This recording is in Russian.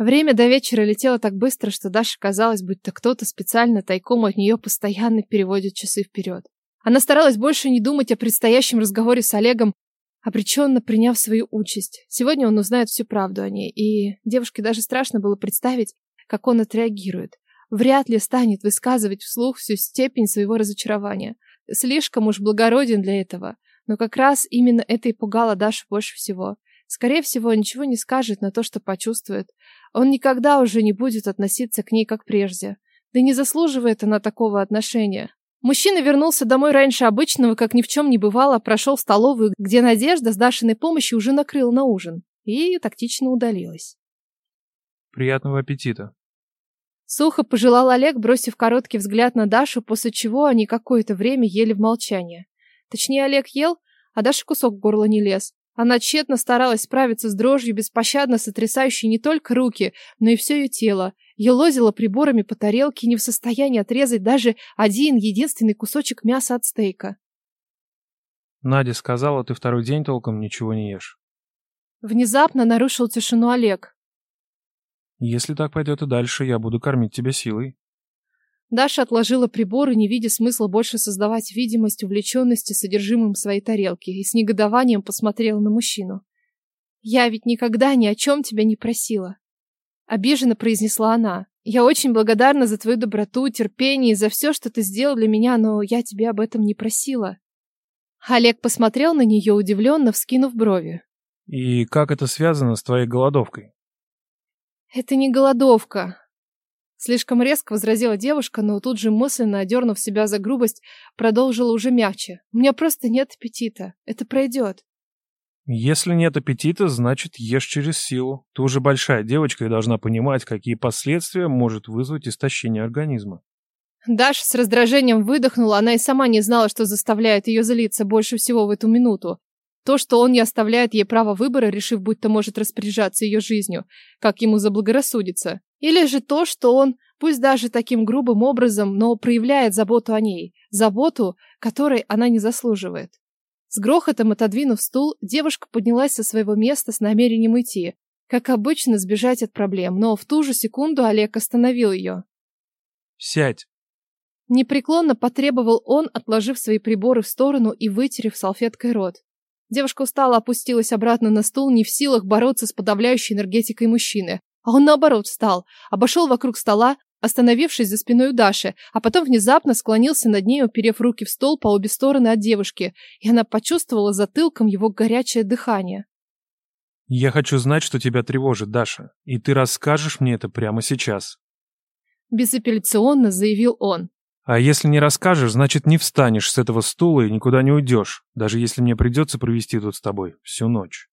Время до вечера летело так быстро, что Даше казалось, будто кто-то специально тайком от нее постоянно переводит часы вперед. Она старалась больше не думать о предстоящем разговоре с Олегом, обреченно приняв свою участь. Сегодня он узнает всю правду о ней, и девушке даже страшно было представить, как он отреагирует. Вряд ли станет высказывать вслух всю степень своего разочарования. Слишком уж благороден для этого. Но как раз именно это и пугало Дашу больше всего. Скорее всего, ничего не скажет на то, что почувствует. Он никогда уже не будет относиться к ней как прежде. Да не заслуживает она такого отношения. Мужчина вернулся домой раньше обычного, как ни в чем не бывало, прошел в столовую, где Надежда с Дашиной помощью уже накрыла на ужин. И тактично удалилась. Приятного аппетита. Сухо пожелал Олег, бросив короткий взгляд на Дашу, после чего они какое-то время ели в молчании. Точнее, Олег ел, а Даша кусок в горло не лез. Она тщетно старалась справиться с дрожью, беспощадно сотрясающей не только руки, но и все ее тело, елозила приборами по тарелке, не в состоянии отрезать даже один единственный кусочек мяса от стейка. Надя сказала, ты второй день толком ничего не ешь. Внезапно нарушил тишину Олег. Если так пойдет и дальше, я буду кормить тебя силой. Даша отложила приборы, не видя смысла больше создавать видимость увлеченности содержимым своей тарелки, и с негодованием посмотрела на мужчину. «Я ведь никогда ни о чем тебя не просила. Обиженно произнесла она. «Я очень благодарна за твою доброту, терпение и за все, что ты сделал для меня, но я тебя об этом не просила». Олег посмотрел на нее удивленно, вскинув брови. «И как это связано с твоей голодовкой?» «Это не голодовка», Слишком резко возразила девушка, но тут же мысленно, одернув себя за грубость, продолжила уже мягче. «У меня просто нет аппетита. Это пройдет». Если нет аппетита, значит ешь через силу. Ты уже большая девочка и должна понимать, какие последствия может вызвать истощение организма. Даша с раздражением выдохнула, она и сама не знала, что заставляет ее злиться больше всего в эту минуту. То, что он не оставляет ей права выбора, решив, будто может распоряжаться ее жизнью, как ему заблагорассудится. Или же то, что он, пусть даже таким грубым образом, но проявляет заботу о ней, заботу, которой она не заслуживает. С грохотом отодвинув стул, девушка поднялась со своего места с намерением идти, как обычно сбежать от проблем, но в ту же секунду Олег остановил ее. «Сядь!» Непреклонно потребовал он, отложив свои приборы в сторону и вытерев салфеткой рот. Девушка устало опустилась обратно на стул, не в силах бороться с подавляющей энергетикой мужчины. А он наоборот встал, обошел вокруг стола, остановившись за спиной у Даши, а потом внезапно склонился над ней, уперев руки в стол по обе стороны от девушки, и она почувствовала затылком его горячее дыхание. «Я хочу знать, что тебя тревожит, Даша, и ты расскажешь мне это прямо сейчас». Безапелляционно заявил он. «А если не расскажешь, значит не встанешь с этого стула и никуда не уйдешь, даже если мне придется провести тут с тобой всю ночь».